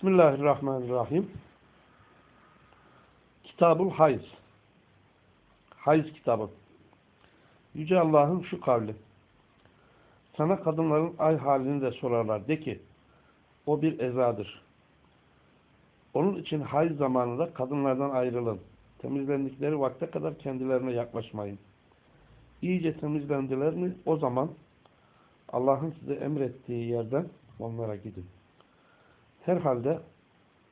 Bismillahirrahmanirrahim. Kitabul Hayz. Hayz kitabı. Yüce Allah'ın şu kavli. Sana kadınların ay halini de sorarlar. De ki, o bir ezadır. Onun için hayz zamanında kadınlardan ayrılın. Temizlendikleri vakte kadar kendilerine yaklaşmayın. İyice temizlendiler mi o zaman Allah'ın size emrettiği yerden onlara gidin. Herhalde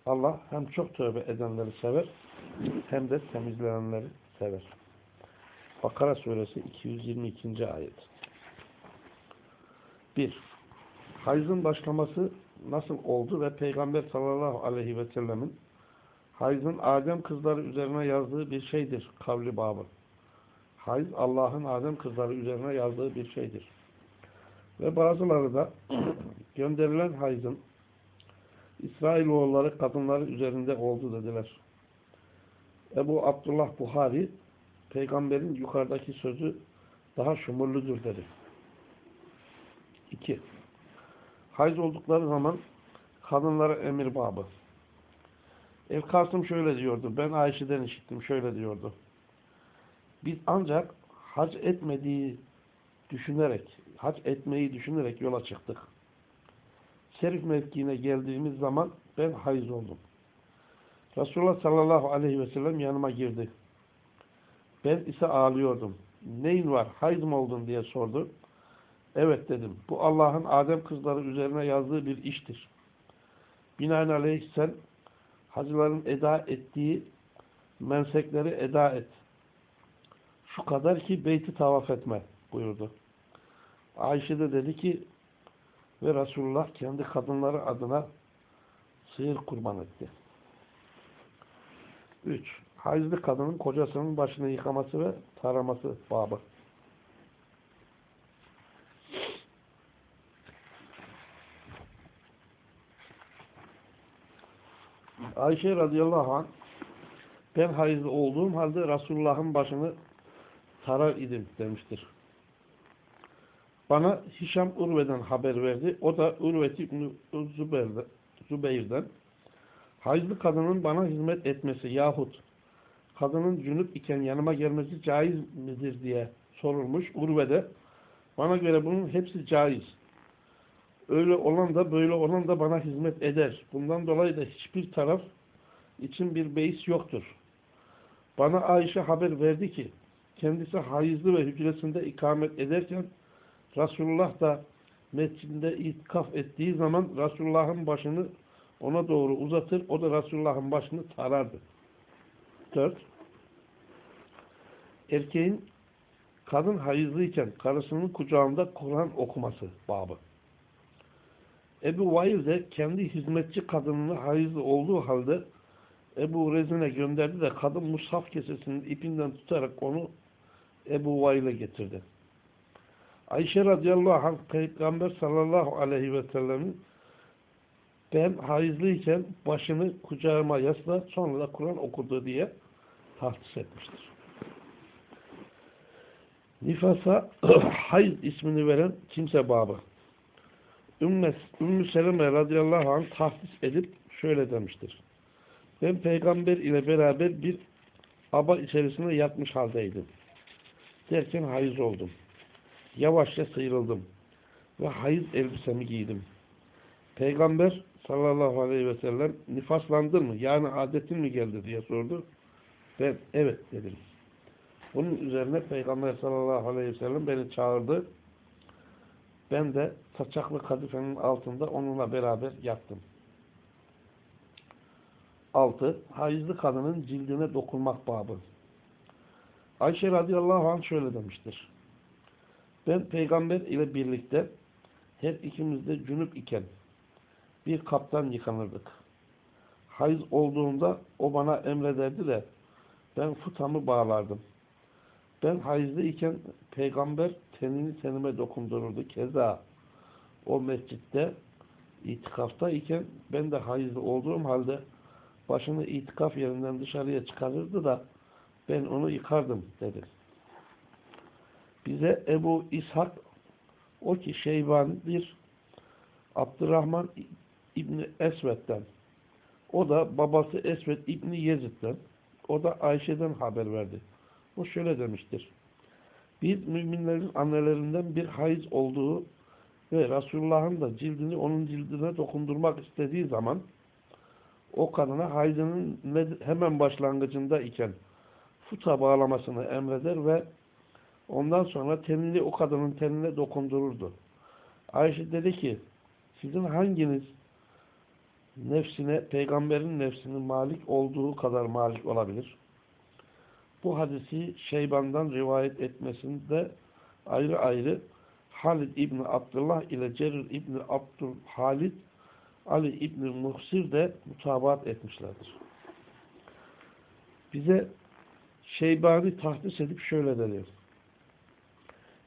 Allah hem çok tövbe edenleri sever hem de temizlenenleri sever. Bakara suresi 222. ayet. 1. Hayızın başlaması nasıl oldu ve Peygamber sallallahu aleyhi ve sellemin hayızın Adem kızları üzerine yazdığı bir şeydir kavli babı. Hayız Allah'ın Adem kızları üzerine yazdığı bir şeydir. Ve bazıları da gönderilen hayızın İsrailoğulları kadınları üzerinde oldu dediler. Ebu Abdullah Buhari peygamberin yukarıdaki sözü daha şumurludur dedi. 2. Hayız oldukları zaman kadınlara emir babı. El Kasım şöyle diyordu. Ben Ayşe'den işittim. Şöyle diyordu. Biz ancak hac etmediği düşünerek, hac etmeyi düşünerek yola çıktık. Şerif mevkiine geldiğimiz zaman ben hayız oldum. Resulullah sallallahu aleyhi ve sellem yanıma girdi. Ben ise ağlıyordum. Neyin var, hayız mı oldun diye sordu. Evet dedim. Bu Allah'ın Adem kızları üzerine yazdığı bir iştir. Binaenaleyh sen hacıların eda ettiği mensekleri eda et. Şu kadar ki beyti tavaf etme buyurdu. Ayşe de dedi ki ve Resulullah kendi kadınları adına sığır kurban etti. 3. Hayızlı kadının kocasının başını yıkaması ve taraması babı. Ayşe radıyallahu anh ben hayızlı olduğum halde Resulullah'ın başını tarar idim demiştir. Bana Hişam Urve'den haber verdi. O da Urvet İbni Zübeyir'den hayızlı kadının bana hizmet etmesi yahut kadının cünüp iken yanıma gelmesi caiz midir diye sorulmuş. Urve'de bana göre bunun hepsi caiz. Öyle olan da böyle olan da bana hizmet eder. Bundan dolayı da hiçbir taraf için bir beis yoktur. Bana Ayşe haber verdi ki kendisi hayızlı ve hücresinde ikamet ederken Resulullah da mescidinde itikaf ettiği zaman Resulullah'ın başını ona doğru uzatır. O da Resulullah'ın başını tarardı. 4. Erkeğin kadın hayızlıyken karısının kucağında Kur'an okuması babı. Ebu Vail de kendi hizmetçi kadınını hayızlı olduğu halde Ebu Rezin'e gönderdi de kadın mushaf kesesinin ipinden tutarak onu Ebu Vail'e getirdi. Ayşe radıyallahu anh Peygamber sallallahu aleyhi ve sellemin ben hayızlıyken başını kucağıma yasla sonra da Kur'an okudu diye tahsis etmiştir. Nifasa hayız ismini veren kimse babı. Ümmü, Ümmü Seleme radıyallahu anh tahsis edip şöyle demiştir. Ben peygamber ile beraber bir aba içerisinde yatmış haldeydim. Derken hayız oldum. Yavaşça sıyrıldım. Ve hayız elbisemi giydim. Peygamber sallallahu aleyhi ve sellem nifaslandın mı? Yani adetin mi geldi diye sordu. Ben evet dedim. Bunun üzerine Peygamber sallallahu aleyhi ve sellem beni çağırdı. Ben de saçaklı kadifenin altında onunla beraber yattım. 6. Hayızlı kadının cildine dokunmak babı. Ayşe radıyallahu anh şöyle demiştir. Ben peygamber ile birlikte her ikimiz de cünüp iken bir kaptan yıkanırdık. Hayız olduğunda o bana emrederdi de ben futamı bağlardım. Ben hayızlı iken peygamber tenini tenime dokundururdu. Keza o mescitte itikafta iken ben de hayızlı olduğum halde başını itikaf yerinden dışarıya çıkarırdı da ben onu yıkardım dedi. Bize Ebu İshak o ki Şeyban'dir Abdurrahman İbni Esved'den O da babası Esved İbni Yezid'den, o da Ayşe'den haber verdi. O şöyle demiştir. Biz müminlerin annelerinden bir hayız olduğu ve Resulullah'ın da cildini onun cildine dokundurmak istediği zaman o kadına haydının hemen başlangıcında iken futa bağlamasını emreder ve ondan sonra tenini o kadının tenine dokundururdu. Ayşe dedi ki sizin hanginiz nefsine, peygamberin nefsinin malik olduğu kadar malik olabilir? Bu hadisi Şeyban'dan rivayet etmesinde ayrı ayrı Halid İbni Abdullah ile Cerir İbni Abdülhalid Ali İbni Muhsir de mutabat etmişlerdir. Bize Şeybani tahdis edip şöyle dedi.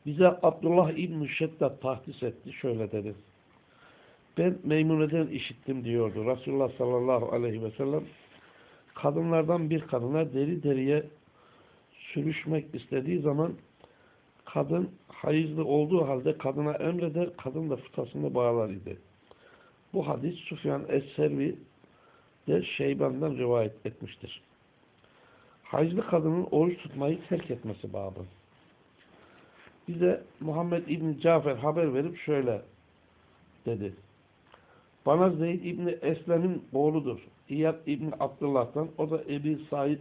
Bize Abdullah İbni Şeddat tahdis etti. Şöyle dedi. Ben Meymune'den işittim diyordu. Resulullah sallallahu aleyhi ve sellem kadınlardan bir kadına deri deriye sürüşmek istediği zaman kadın hayızlı olduğu halde kadına emreder, kadın da fıtasını bağlar idi. Bu hadis Sufyan Es-Servi de Şeyban'dan rivayet etmiştir. Hayızlı kadının oruç tutmayı terk etmesi babı. Bize Muhammed İbni Cafer haber verip şöyle dedi. Bana Zeyd İbni Eslem'in oğludur. İyad İbni Abdullah'tan, o da Ebi Said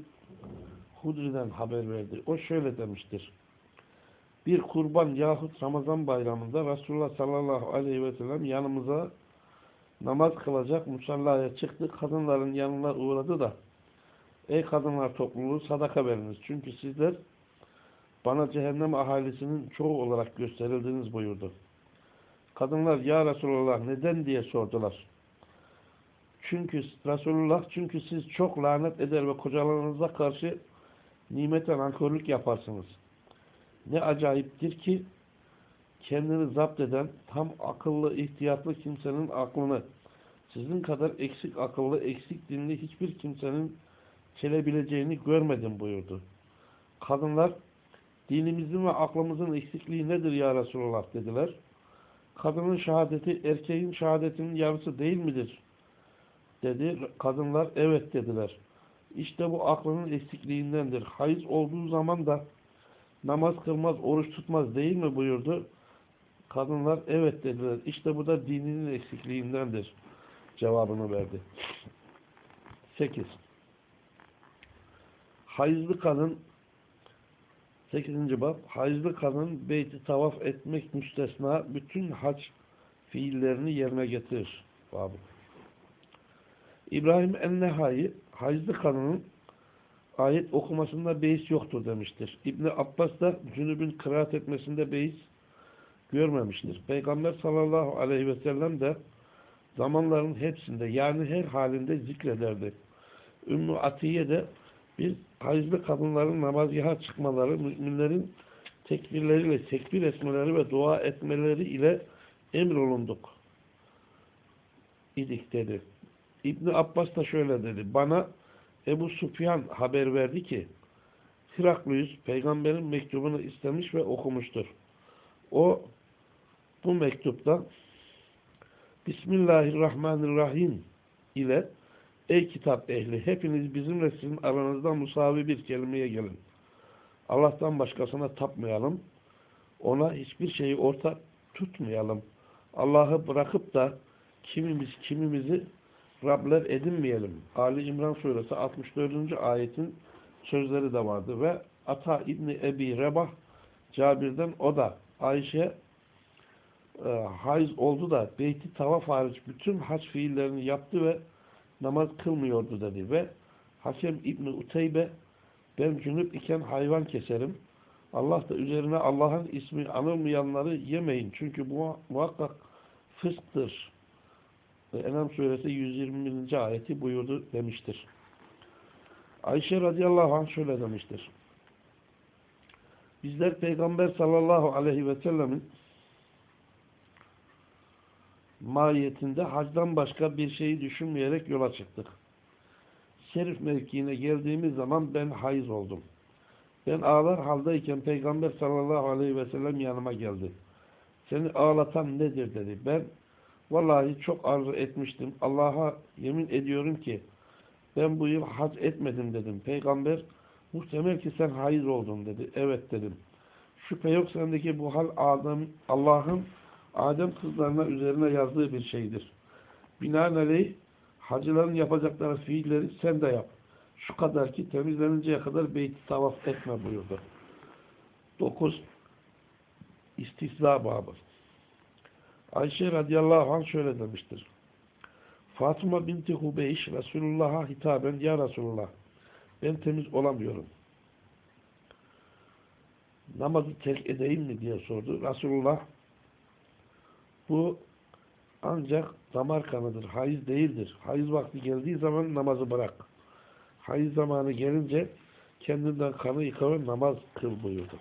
Hudri'den haber verdi. O şöyle demiştir. Bir kurban yahut Ramazan bayramında Resulullah sallallahu aleyhi ve sellem yanımıza namaz kılacak musallaya çıktı. Kadınların yanına uğradı da Ey kadınlar topluluğu sadaka veriniz. Çünkü sizler bana cehennem ahalisinin çoğu olarak gösterildiniz buyurdu. Kadınlar ya Resulullah neden diye sordular. Çünkü Resulullah çünkü siz çok lanet eder ve kocalarınıza karşı nimete nankörlük yaparsınız. Ne acayiptir ki kendini zapt eden tam akıllı, ihtiyatlı kimsenin aklını sizin kadar eksik akıllı, eksik dinli hiçbir kimsenin çelebileceğini görmedim buyurdu. Kadınlar dinimizin ve aklımızın eksikliği nedir ya Resulullah dediler. Kadının şehadeti erkeğin şehadetinin yarısı değil midir? Dedi. Kadınlar evet dediler. İşte bu aklının eksikliğindendir. Hayız olduğu zaman da namaz kılmaz, oruç tutmaz değil mi buyurdu. Kadınlar evet dediler. İşte bu da dininin eksikliğindendir. Cevabını verdi. 8. Hayızlı kadın 8. bab Hayızlı kadın beyti tavaf etmek müstesna bütün hac fiillerini yerine getirir. Babı. İbrahim en-Nehai hayızlı kadının ayet okumasında beis yoktur demiştir. İbni Abbas da cünübün kıraat etmesinde beis görmemiştir. Peygamber sallallahu aleyhi ve sellem de zamanların hepsinde yani her halinde zikrederdi. Ümmü Atiye de biz hayızlı kadınların namazgaha çıkmaları, müminlerin tekbirleriyle tekbir etmeleri ve dua etmeleri ile emrolunduk idik dedi. İbni Abbas da şöyle dedi. Bana Ebu Sufyan haber verdi ki Hiraklıyız peygamberin mektubunu istemiş ve okumuştur. O bu mektupta Bismillahirrahmanirrahim ile Ey kitap ehli hepiniz bizimle sizin aranızda musavi bir kelimeye gelin. Allah'tan başkasına tapmayalım. Ona hiçbir şeyi ortak tutmayalım. Allah'ı bırakıp da kimimiz kimimizi Rabler edinmeyelim. Ali İmran suresi 64. ayetin sözleri de vardı ve Ata İbni Ebi Rebah Cabir'den o da Ayşe e, haiz oldu da beyti tavaf hariç bütün hac fiillerini yaptı ve namaz kılmıyordu dedi ve Hakem İbni Uteybe ben cünüp iken hayvan keserim. Allah da üzerine Allah'ın ismi anılmayanları yemeyin. Çünkü bu muhakkak fısktır. Enam suresi 121. ayeti buyurdu demiştir. Ayşe radıyallahu anh şöyle demiştir. Bizler Peygamber sallallahu aleyhi ve sellemin mahiyetinde hacdan başka bir şeyi düşünmeyerek yola çıktık. Şerif mevkiine geldiğimiz zaman ben hayız oldum. Ben ağlar haldeyken Peygamber sallallahu aleyhi ve sellem yanıma geldi. Seni ağlatan nedir dedi. Ben Vallahi çok arzu etmiştim. Allah'a yemin ediyorum ki ben bu yıl hac etmedim dedim. Peygamber muhtemel ki sen hayız oldun dedi. Evet dedim. Şüphe yok sendeki bu hal Allah'ın Adem kızlarına üzerine yazdığı bir şeydir. Binaenaleyh hacıların yapacakları fiilleri sen de yap. Şu kadar ki temizleninceye kadar beyti tavaf etme buyurdu. 9. İstihza babı. Ayşe radıyallahu anh şöyle demiştir. Fatıma binti Hubeyş Resulullah'a hitaben Ya Resulullah ben temiz olamıyorum. Namazı terk edeyim mi diye sordu. Resulullah bu ancak damar kanıdır. Hayız değildir. Hayız vakti geldiği zaman namazı bırak. Hayız zamanı gelince kendinden kanı yıka ve namaz kıl buyurdu.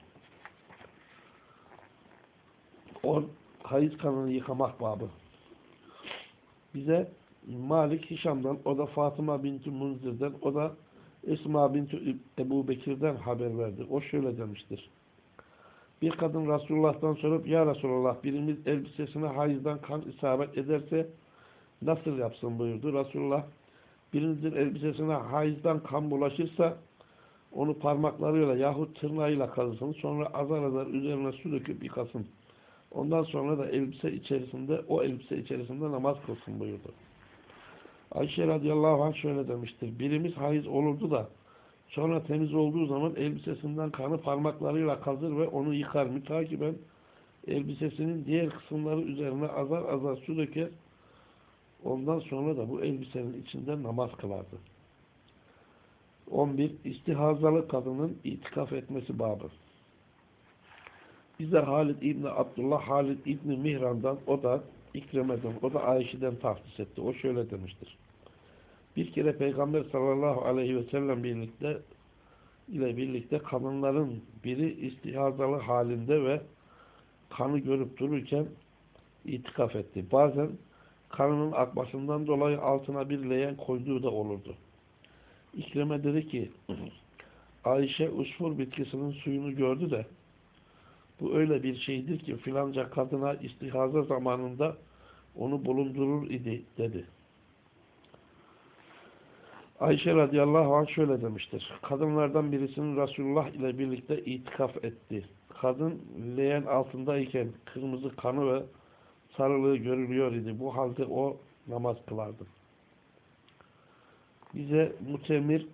O hayız kanını yıkamak babı. Bize Malik Hişam'dan, o da Fatıma binti Munzir'den, o da Esma binti Ebu Bekir'den haber verdi. O şöyle demiştir. Bir kadın Resulullah'tan sorup, Ya Resulullah birimiz elbisesine hayızdan kan isabet ederse nasıl yapsın buyurdu. Resulullah birinizin elbisesine hayızdan kan bulaşırsa onu parmaklarıyla yahut tırnağıyla kazısın. Sonra azar azar üzerine su döküp yıkasın. Ondan sonra da elbise içerisinde, o elbise içerisinde namaz kılsın buyurdu. Ayşe radıyallahu anh şöyle demiştir. Birimiz hayız olurdu da sonra temiz olduğu zaman elbisesinden kanı parmaklarıyla kazır ve onu yıkar. Mütakiben elbisesinin diğer kısımları üzerine azar azar su döker. Ondan sonra da bu elbisenin içinde namaz kılardı. 11. İstihazalı kadının itikaf etmesi babı. Bize Halid İbni Abdullah, Halid İbni Mihran'dan, o da İkreme'den, o da Ayşe'den tahsis etti. O şöyle demiştir. Bir kere Peygamber sallallahu aleyhi ve sellem birlikte ile birlikte kadınların biri istihazalı halinde ve kanı görüp dururken itikaf etti. Bazen kanının akmasından dolayı altına bir leğen koyduğu da olurdu. İkreme dedi ki Ayşe usfur bitkisinin suyunu gördü de bu öyle bir şeydir ki filanca kadına istihaza zamanında onu bulundurur idi dedi. Ayşe radıyallahu anh şöyle demiştir. Kadınlardan birisinin Resulullah ile birlikte itikaf etti. Kadın leğen altındayken kırmızı kanı ve sarılığı görülüyor idi. Bu halde o namaz kılardı. Bize Mutemir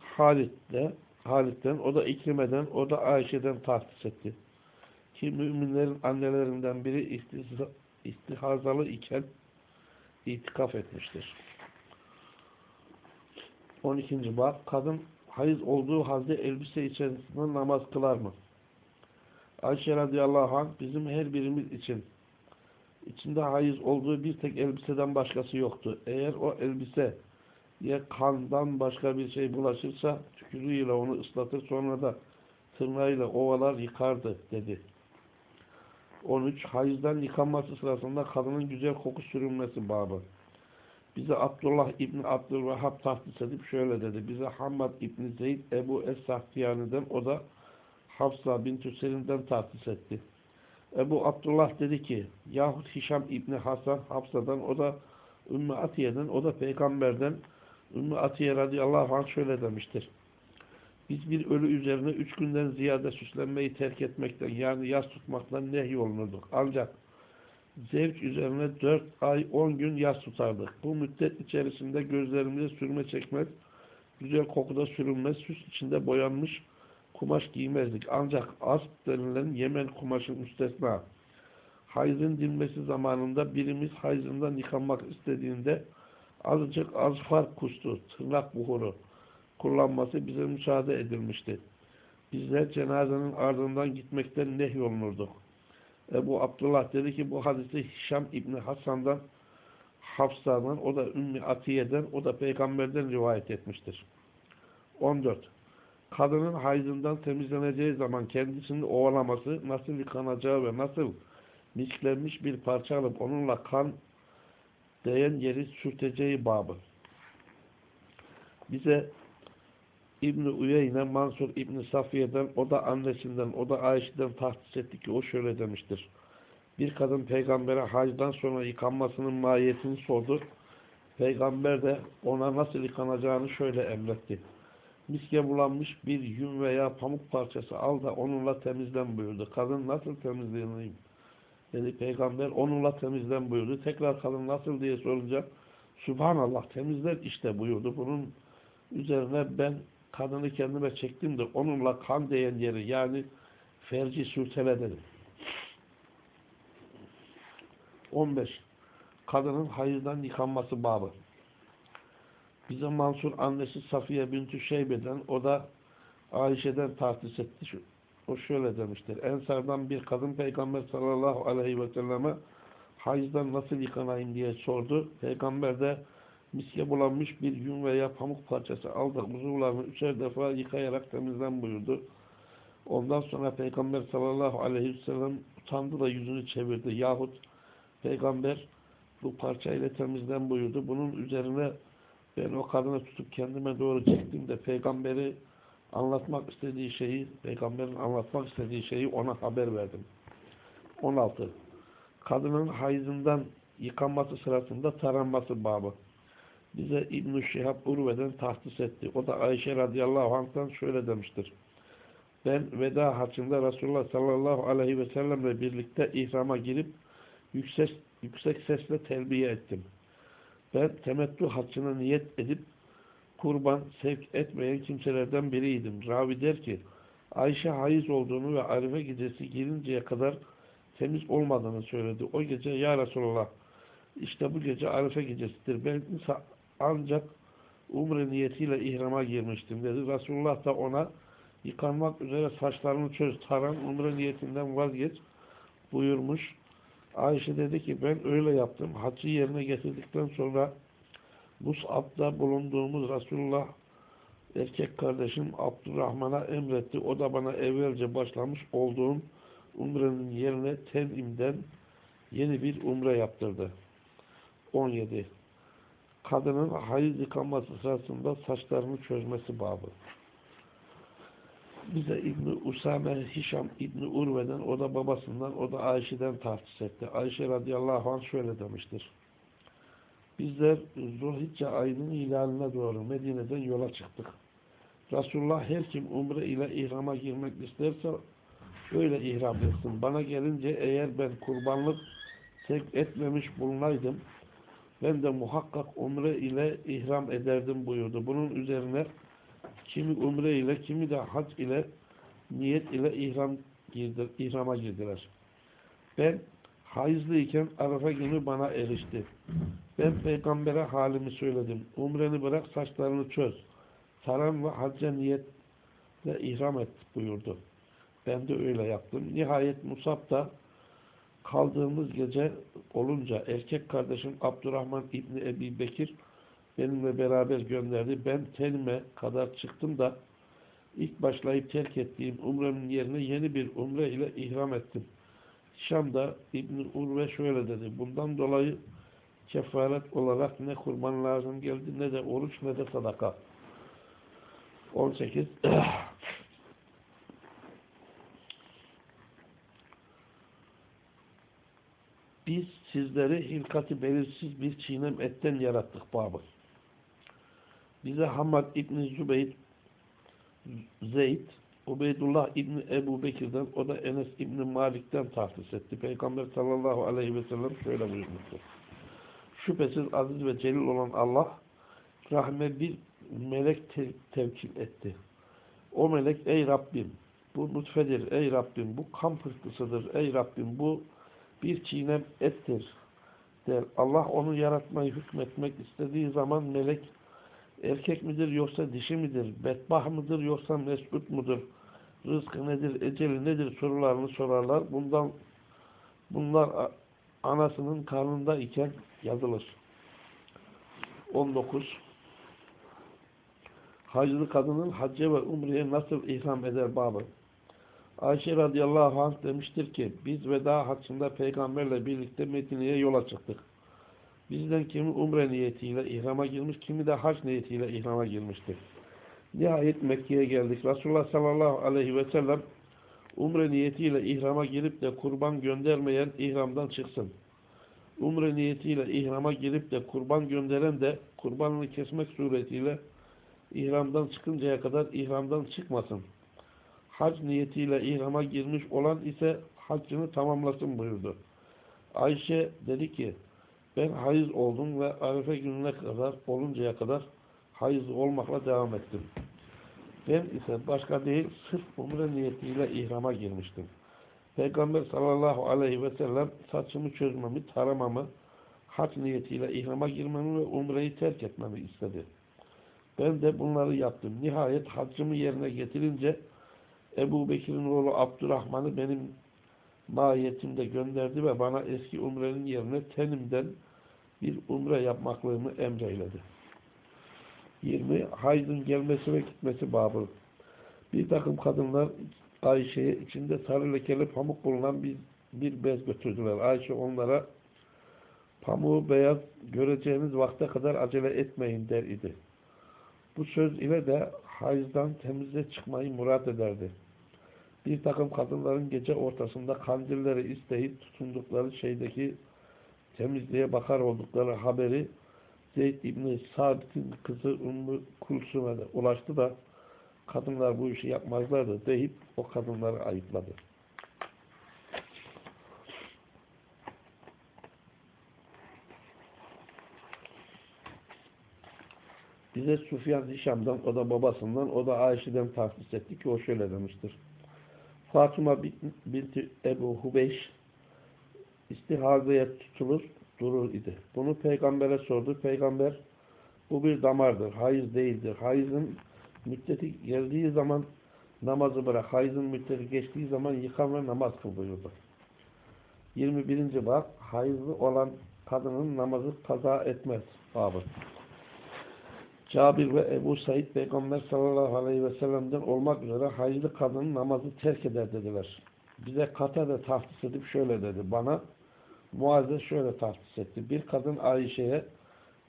Halit'te Halit'ten, o da İkrime'den, o da Ayşe'den tahsis etti. Ki müminlerin annelerinden biri istihazalı iken itikaf etmiştir. 12. bab Kadın hayız olduğu halde elbise içerisinde namaz kılar mı? Ayşe radıyallahu anh bizim her birimiz için içinde hayız olduğu bir tek elbiseden başkası yoktu. Eğer o elbise ya kandan başka bir şey bulaşırsa tükürüğüyle onu ıslatır sonra da tırnağıyla ovalar yıkardı dedi. 13. Hayızdan yıkanması sırasında kadının güzel koku sürünmesi babı. Bize Abdullah İbni Abdülvahhab tahsis edip şöyle dedi. Bize Hammad İbni Zeyd Ebu Es-Sahtiyani'den o da Hafsa bin Selim'den tahsis etti. Ebu Abdullah dedi ki yahut Hişam İbni Hasan Hafsa'dan o da Ümmü Atiye'den o da peygamberden Ümmü Atiye radıyallahu anh şöyle demiştir. Biz bir ölü üzerine üç günden ziyade süslenmeyi terk etmekten yani yas tutmaktan nehyolunurduk. Ancak zevk üzerine dört ay on gün yas tutardık. Bu müddet içerisinde gözlerimize sürme çekmez, güzel kokuda sürünmez, süs içinde boyanmış kumaş giymezdik. Ancak asp denilen Yemen kumaşın müstesna. Hayzın dinmesi zamanında birimiz hayzından yıkanmak istediğinde azıcık azfar kustu, tırnak buhuru kullanması bize müsaade edilmişti. Bizler cenazenin ardından gitmekten nehyolunurduk. Ebu Abdullah dedi ki bu hadisi Hişam İbni Hasan'dan Hafsa'dan, o da Ümmü Atiye'den, o da Peygamber'den rivayet etmiştir. 14. Kadının hayzından temizleneceği zaman kendisini ovalaması, nasıl yıkanacağı ve nasıl misklenmiş bir parça alıp onunla kan değen yeri sürteceği babı. Bize İbn-i Uyeyne, Mansur İbn-i Safiye'den, o da annesinden, o da Ayşe'den tahsis etti ki o şöyle demiştir. Bir kadın peygambere hacdan sonra yıkanmasının mahiyetini sordu. Peygamber de ona nasıl yıkanacağını şöyle emretti. Miske bulanmış bir yün veya pamuk parçası al da onunla temizlen buyurdu. Kadın nasıl temizleneyim? Dedi peygamber onunla temizlen buyurdu. Tekrar kadın nasıl diye sorunca Subhanallah temizler işte buyurdu. Bunun üzerine ben kadını kendime çektim de onunla kan değen yeri yani ferci sürtele dedim. 15. Kadının hayızdan yıkanması babı. Bize Mansur annesi Safiye Bintü Şeybe'den, o da Ayşe'den tahsis etti. O şöyle demiştir. Ensardan bir kadın Peygamber sallallahu aleyhi ve selleme hayızdan nasıl yıkanayım diye sordu. Peygamber de miske bulanmış bir yün veya pamuk parçası al da uzuvlarını üçer defa yıkayarak temizlen buyurdu. Ondan sonra Peygamber sallallahu aleyhi ve sellem utandı da yüzünü çevirdi. Yahut Peygamber bu parçayla temizlen buyurdu. Bunun üzerine ben o kadını tutup kendime doğru çektim de peygamberi anlatmak istediği şeyi, peygamberin anlatmak istediği şeyi ona haber verdim. 16. Kadının hayızından yıkanması sırasında taranması babı. Bize İbn-i Şihab Urve'den tahsis etti. O da Ayşe radıyallahu anh'tan şöyle demiştir. Ben veda haçında Resulullah sallallahu aleyhi ve sellemle birlikte ihrama girip yüksek, yüksek sesle telbiye ettim. Ben temettü haccına niyet edip kurban sevk etmeyen kimselerden biriydim. Ravi der ki Ayşe hayız olduğunu ve Arife gecesi girinceye kadar temiz olmadığını söyledi. O gece ya Resulallah işte bu gece Arife gecesidir. Ben ancak umre niyetiyle ihrama girmiştim dedi. Resulullah da ona yıkanmak üzere saçlarını çöz, taran umre niyetinden vazgeç buyurmuş. Ayşe dedi ki ben öyle yaptım. Haccı yerine getirdikten sonra Mus'ab'da bulunduğumuz Resulullah erkek kardeşim Abdurrahman'a emretti. O da bana evvelce başlamış olduğum umrenin yerine Tenim'den yeni bir umre yaptırdı. 17. Kadının hayız yıkanması sırasında saçlarını çözmesi babı. Bize İbni Usame Hişam İbni Urve'den, o da babasından, o da Ayşe'den tahsis etti. Ayşe radıyallahu anh şöyle demiştir. Bizler Zulhicce ayının ilaline doğru Medine'den yola çıktık. Resulullah her kim umre ile ihrama girmek isterse öyle ihram etsin. Bana gelince eğer ben kurbanlık etmemiş bulunaydım ben de muhakkak umre ile ihram ederdim buyurdu. Bunun üzerine kimi umre ile kimi de hac ile niyet ile ihram girdir, ihrama girdiler. Ben hayızlıyken Arafa günü bana erişti. Ben peygambere halimi söyledim. Umreni bırak saçlarını çöz. Saran ve hacca niyetle ihram et buyurdu. Ben de öyle yaptım. Nihayet Musab da kaldığımız gece olunca erkek kardeşim Abdurrahman İbni Ebi Bekir benimle beraber gönderdi. Ben Tenime kadar çıktım da ilk başlayıp terk ettiğim umremin yerine yeni bir umre ile ihram ettim. Şam'da İbni Urve şöyle dedi. Bundan dolayı kefaret olarak ne kurban lazım geldi ne de oruç ne de sadaka. 18 Biz sizleri hilkati belirsiz bir çiğnem etten yarattık babı. Bize Hamad İbni Zübeyd Zeyd Ubeydullah İbni Ebu Bekir'den o da Enes İbni Malik'ten tahsis etti. Peygamber sallallahu aleyhi ve sellem şöyle buyurmuştur. Şüphesiz aziz ve celil olan Allah rahme bir melek te tevkil etti. O melek ey Rabbim bu nutfedir ey Rabbim bu kan pırtısıdır ey Rabbim bu bir çiğnem ettir der. Allah onu yaratmayı hükmetmek istediği zaman melek erkek midir yoksa dişi midir? Bedbah mıdır yoksa mesut mudur? Rızkı nedir? Eceli nedir? sorularını sorarlar. Bundan bunlar anasının karnında iken yazılır. 19. Haclı kadının hacca ve umreye nasıl ihram eder babı? Ayşe radıyallahu anh demiştir ki biz veda haccında peygamberle birlikte Medine'ye yola çıktık. Bizden kimi umre niyetiyle ihrama girmiş, kimi de hac niyetiyle ihrama girmiştir. Nihayet Mekke'ye geldik. Resulullah sallallahu aleyhi ve sellem Umre niyetiyle ihrama girip de kurban göndermeyen ihramdan çıksın. Umre niyetiyle ihrama girip de kurban gönderen de kurbanını kesmek suretiyle ihramdan çıkıncaya kadar ihramdan çıkmasın. Hac niyetiyle ihrama girmiş olan ise haccını tamamlasın buyurdu. Ayşe dedi ki ben hayız oldum ve Arefe gününe kadar oluncaya kadar hayız olmakla devam ettim. Ben ise başka değil sırf umre niyetiyle ihrama girmiştim. Peygamber sallallahu aleyhi ve sellem saçımı çözmemi, taramamı, hac niyetiyle ihrama girmemi ve umreyi terk etmemi istedi. Ben de bunları yaptım. Nihayet haccımı yerine getirince Ebu Bekir'in oğlu Abdurrahman'ı benim mahiyetimde gönderdi ve bana eski umrenin yerine tenimden bir umre yapmaklığımı emreyledi. 20. Haydın gelmesi ve gitmesi babı. Bir takım kadınlar Ayşe'ye içinde sarı lekeli pamuk bulunan bir, bir bez götürdüler. Ayşe onlara pamuğu beyaz göreceğiniz vakte kadar acele etmeyin der idi. Bu söz ile de hayızdan temize çıkmayı murat ederdi. Bir takım kadınların gece ortasında kandilleri isteyip tutundukları şeydeki temizliğe bakar oldukları haberi Zeyd İbni Sabit'in kızı Ümmü Kulsum'a ulaştı da kadınlar bu işi yapmazlardı deyip o kadınları ayıpladı. Bize Sufyan Hişam'dan, o da babasından, o da Ayşe'den tahsis etti ki o şöyle demiştir. Fatıma binti Ebu Hubeyş istihazeye tutulur, durur idi. Bunu peygambere sordu. Peygamber bu bir damardır, hayız değildir. Hayızın müddeti geldiği zaman namazı bırak. Hayızın müddeti geçtiği zaman yıkan ve namaz kıl buyurdu. 21. bab hayızlı olan kadının namazı kaza etmez babı. Cabir ve Ebu Said Peygamber sallallahu aleyhi ve sellem'den olmak üzere hayızlı kadının namazı terk eder dediler. Bize kata da tahsis edip şöyle dedi. Bana Muazze şöyle tahsis etti. Bir kadın Ayşe'ye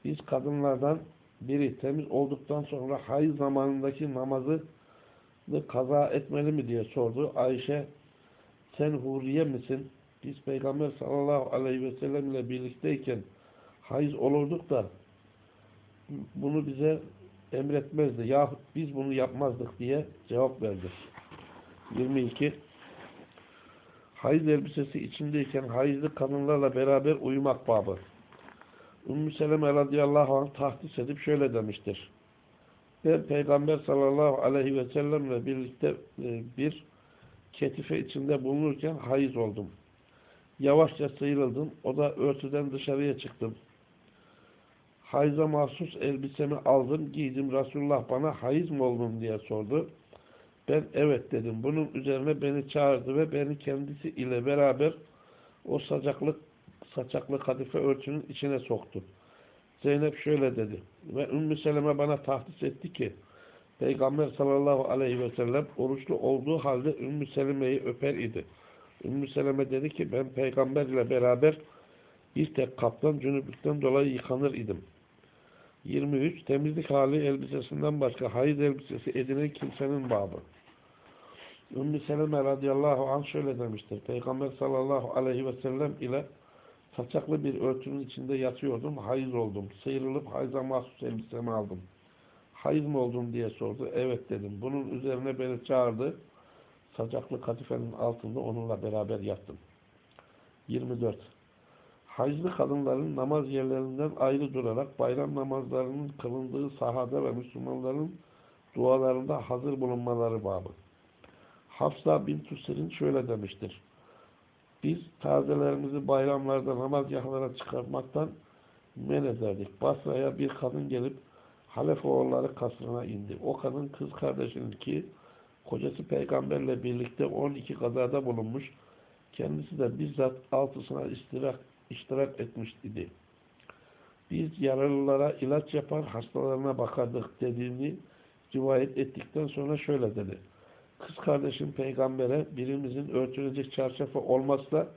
biz kadınlardan biri temiz olduktan sonra hayız zamanındaki namazı kaza etmeli mi diye sordu. Ayşe sen huriye misin? Biz Peygamber sallallahu aleyhi ve sellem ile birlikteyken hayız olurduk da bunu bize emretmezdi. Yahut biz bunu yapmazdık diye cevap verdi. 22 Hayız elbisesi içindeyken hayızlı kadınlarla beraber uyumak babı. Ümmü Seleme radıyallahu anh tahdis edip şöyle demiştir. Ben Peygamber sallallahu aleyhi ve sellemle birlikte e, bir ketife içinde bulunurken hayız oldum. Yavaşça sıyrıldım. O da örtüden dışarıya çıktım. Hayza mahsus elbisemi aldım, giydim. Resulullah bana hayız mı oldun diye sordu. Ben evet dedim. Bunun üzerine beni çağırdı ve beni kendisi ile beraber o sacaklı, saçaklı kadife örtünün içine soktu. Zeynep şöyle dedi. Ve Ümmü Seleme bana tahdis etti ki Peygamber sallallahu aleyhi ve sellem oruçlu olduğu halde Ümmü Seleme'yi öper idi. Ümmü Seleme dedi ki ben peygamber ile beraber bir tek kaptan cünüplükten dolayı yıkanır idim. 23. Temizlik hali elbisesinden başka hayız elbisesi edinen kimsenin babı. Ümmü Seleme radıyallahu anh şöyle demiştir. Peygamber sallallahu aleyhi ve sellem ile saçaklı bir örtünün içinde yatıyordum. Hayız oldum. Sıyrılıp hayza mahsus elbisemi aldım. Hayız mı oldum diye sordu. Evet dedim. Bunun üzerine beni çağırdı. Saçaklı katifenin altında onunla beraber yattım. 24. Haclı kadınların namaz yerlerinden ayrı durarak bayram namazlarının kılındığı sahada ve Müslümanların dualarında hazır bulunmaları babı. Hafsa bin Tüsir'in şöyle demiştir. Biz tazelerimizi bayramlarda namazgahlara çıkartmaktan men ederdik. Basra'ya bir kadın gelip Halef oğulları kasrına indi. O kadın kız kardeşinin ki kocası peygamberle birlikte 12 kazada bulunmuş. Kendisi de bizzat altısına istirak, iştirak etmiş idi. Biz yaralılara ilaç yapar, hastalarına bakardık dediğini rivayet ettikten sonra şöyle dedi. Kız kardeşim peygambere birimizin örtülecek çarşafı olmazsa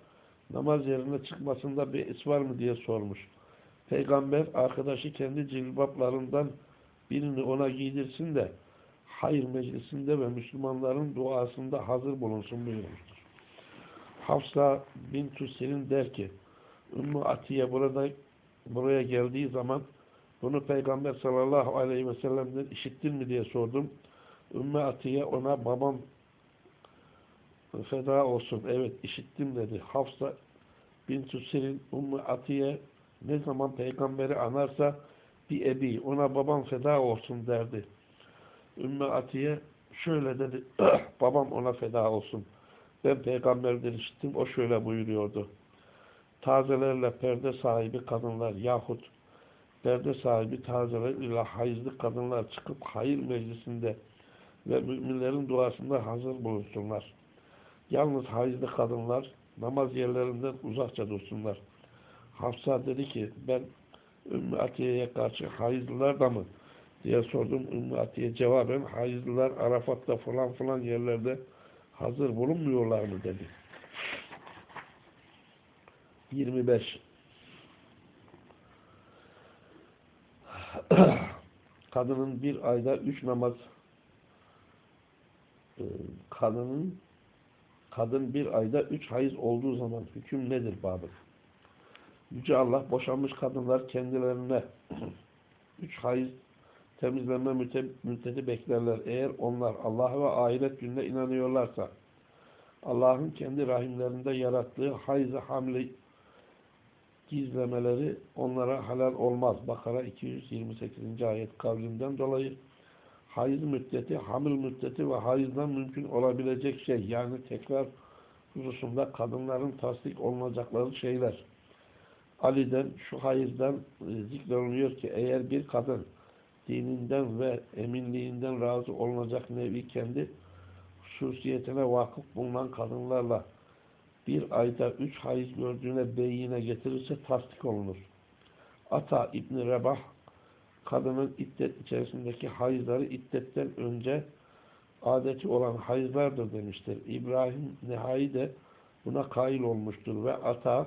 namaz yerine çıkmasında bir is var mı diye sormuş. Peygamber arkadaşı kendi cilbaplarından birini ona giydirsin de hayır meclisinde ve Müslümanların duasında hazır bulunsun buyurmuştur. Hafsa bin Tüselin der ki Ümmü Atiye burada buraya geldiği zaman bunu Peygamber sallallahu aleyhi ve sellem'den işittin mi diye sordum. Ümmü Atiye ona babam feda olsun. Evet işittim dedi. Hafsa bin Tüselin Ümmü Atiye ne zaman peygamberi anarsa bir ebi ona babam feda olsun derdi. Ümmü Atiye şöyle dedi. babam ona feda olsun. Ben peygamberden işittim. O şöyle buyuruyordu. Tazelerle perde sahibi kadınlar yahut perde sahibi tazeler ile hayızlı kadınlar çıkıp hayır meclisinde ve müminlerin duasında hazır bulunsunlar. Yalnız hayızlı kadınlar namaz yerlerinden uzakça dursunlar. Hafsa dedi ki ben Ümmü Atiye'ye karşı hayızlılar da mı diye sordum. Ümmü Atiye cevaben hayızlılar Arafat'ta falan falan yerlerde hazır bulunmuyorlar mı dedi. 25 Kadının bir ayda üç namaz e, kadının kadın bir ayda üç hayız olduğu zaman hüküm nedir babı? Yüce Allah boşanmış kadınlar kendilerine üç hayız temizlenme müddeti beklerler. Eğer onlar Allah ve ahiret gününe inanıyorlarsa Allah'ın kendi rahimlerinde yarattığı hayız hamle gizlemeleri onlara halal olmaz. Bakara 228. ayet kavlinden dolayı hayız müddeti, hamil müddeti ve hayızdan mümkün olabilecek şey yani tekrar hususunda kadınların tasdik olunacakları şeyler. Ali'den şu hayızdan e, zikrolunuyor ki eğer bir kadın dininden ve eminliğinden razı olunacak nevi kendi hususiyetine vakıf bulunan kadınlarla bir ayda üç hayız gördüğüne beyine getirirse tasdik olunur. Ata İbni Rebah kadının iddet içerisindeki hayızları iddetten önce adeti olan hayızlardır demiştir. İbrahim Nehai de buna kail olmuştur ve ata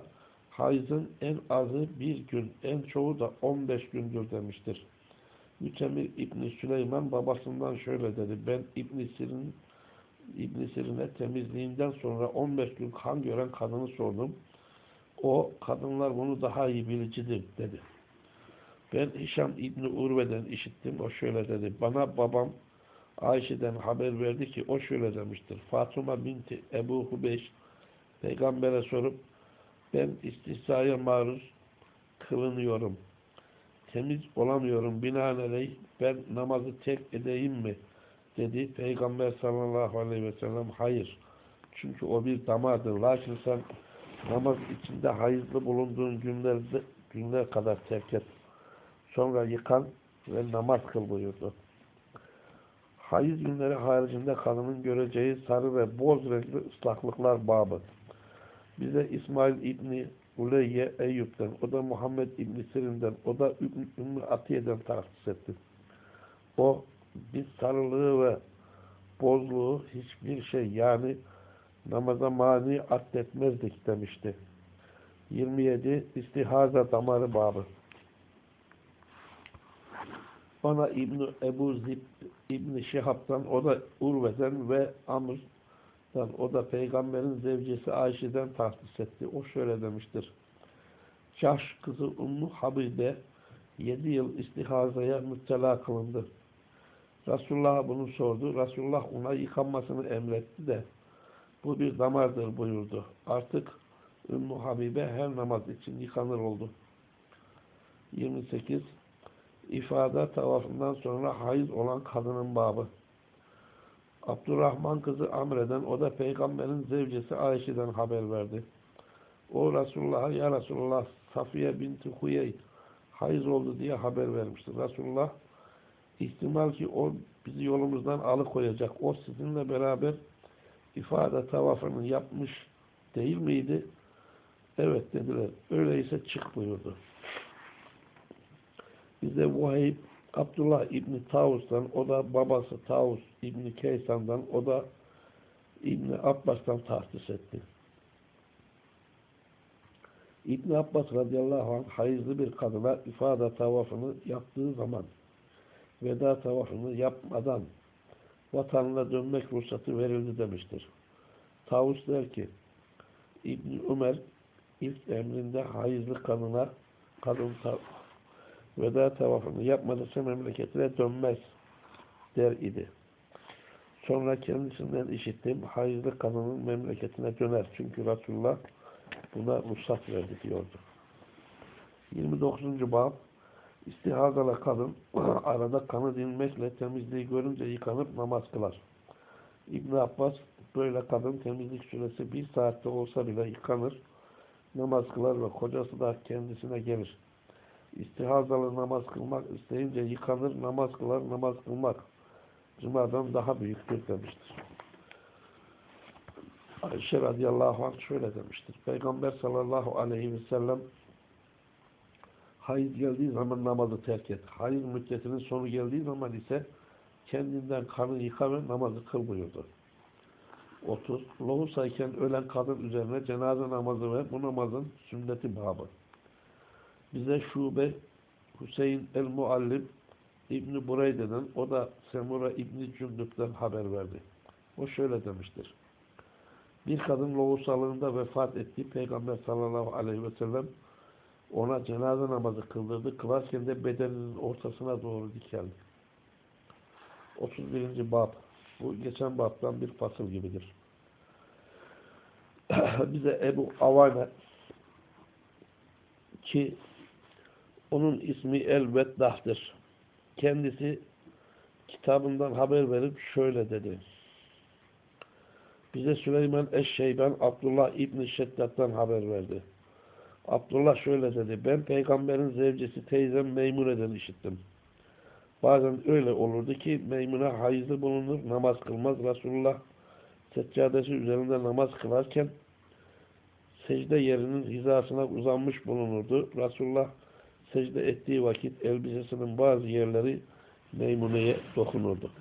hayızın en azı bir gün, en çoğu da 15 gündür demiştir. Mütemir İbni Süleyman babasından şöyle dedi. Ben İbni Sirin İbn Sirin'e temizliğinden sonra 15 gün kan gören kadını sordum. O kadınlar bunu daha iyi bilicidir dedi. Ben Hişam İbni Urve'den işittim. O şöyle dedi. Bana babam Ayşe'den haber verdi ki o şöyle demiştir. Fatıma binti Ebu Hubeyş peygambere sorup ben istihsaya maruz kılınıyorum. Temiz olamıyorum. Binaenaleyh ben namazı terk edeyim mi? Dedi. Peygamber sallallahu aleyhi ve sellem hayır. Çünkü o bir damardır. Lakin sen namaz içinde hayızlı bulunduğun günlerde günler kadar terk et. Sonra yıkan ve namaz kıl buyurdu. Hayız günleri haricinde kadının göreceği sarı ve boz renkli ıslaklıklar babı. Bize İsmail İbni Uleyye Eyüp'ten, o da Muhammed İbni Sirin'den, o da Ümmü Atiye'den tahsis etti. O biz sarılığı ve bozluğu hiçbir şey yani namaza mani atletmezdik demişti. 27. İstihaza damarı babı. Bana İbn Ebu Zib İbn Şihab'dan, o da Urve'den ve Amr'dan, o da peygamberin zevcesi Ayşe'den tahsis etti. O şöyle demiştir. Cahş kızı Ummu Habibe 7 yıl istihazaya müptela kılındı. Resulullah bunu sordu. Resulullah ona yıkanmasını emretti de bu bir damardır buyurdu. Artık Ümmü Habibe her namaz için yıkanır oldu. 28 İfade tavafından sonra hayız olan kadının babı. Abdurrahman kızı Amre'den, o da peygamberin zevcesi Ayşe'den haber verdi. O Resulullah'a ya Resulullah Safiye binti Huyey hayız oldu diye haber vermişti. Resulullah ihtimal ki o bizi yolumuzdan alıkoyacak. O sizinle beraber ifade tavafını yapmış değil miydi? Evet dediler. Öyleyse çık buyurdu. Bize Vahib Abdullah İbni Tavus'tan, o da babası Tavus İbni Keysan'dan, o da İbni Abbas'tan tahsis etti. İbni Abbas radıyallahu anh hayızlı bir kadına ifade tavafını yaptığı zaman veda tavafını yapmadan vatanına dönmek ruhsatı verildi demiştir. Tavus der ki İbn Ömer ilk emrinde hayızlı kadına kadın veda tavafını yapmadıysa memleketine dönmez der idi. Sonra kendisinden işittim hayızlı kadının memleketine döner. Çünkü Resulullah buna ruhsat verdi diyordu. 29. bab İstihazalı kadın arada kanı dinmekle temizliği görünce yıkanıp namaz kılar. İbn Abbas böyle kadın temizlik süresi bir saatte olsa bile yıkanır, namaz kılar ve kocası da kendisine gelir. İstihazalı namaz kılmak isteyince yıkanır, namaz kılar, namaz kılmak cumadan daha büyüktür demiştir. Ayşe radıyallahu anh şöyle demiştir. Peygamber sallallahu aleyhi ve sellem hayız geldiği zaman namazı terk et. Hayız müddetinin sonu geldiği zaman ise kendinden kanı yıka ve namazı kıl buyurdu. 30. Lohusayken ölen kadın üzerine cenaze namazı ve bu namazın sünneti babı. Bize şube Hüseyin el-Muallim İbn-i Bureyde'den, o da Semura İbn-i Cündük'ten haber verdi. O şöyle demiştir. Bir kadın lohusalığında vefat etti. Peygamber sallallahu aleyhi ve sellem ona cenaze namazı kıldırdı. Kılarken de bedeninin ortasına doğru dikeldi. 31. bab. Bu geçen babdan bir fasıl gibidir. Bize Ebu Avane ki onun ismi El-Veddah'tır. Kendisi kitabından haber verip şöyle dedi. Bize Süleyman Eşşeyben Abdullah İbni Şeddat'tan haber verdi. Abdullah şöyle dedi. Ben peygamberin zevcesi teyzem Meymune'den işittim. Bazen öyle olurdu ki Meymune hayızlı bulunur, namaz kılmaz. Resulullah seccadesi üzerinde namaz kılarken secde yerinin hizasına uzanmış bulunurdu. Resulullah secde ettiği vakit elbisesinin bazı yerleri Meymune'ye dokunurdu.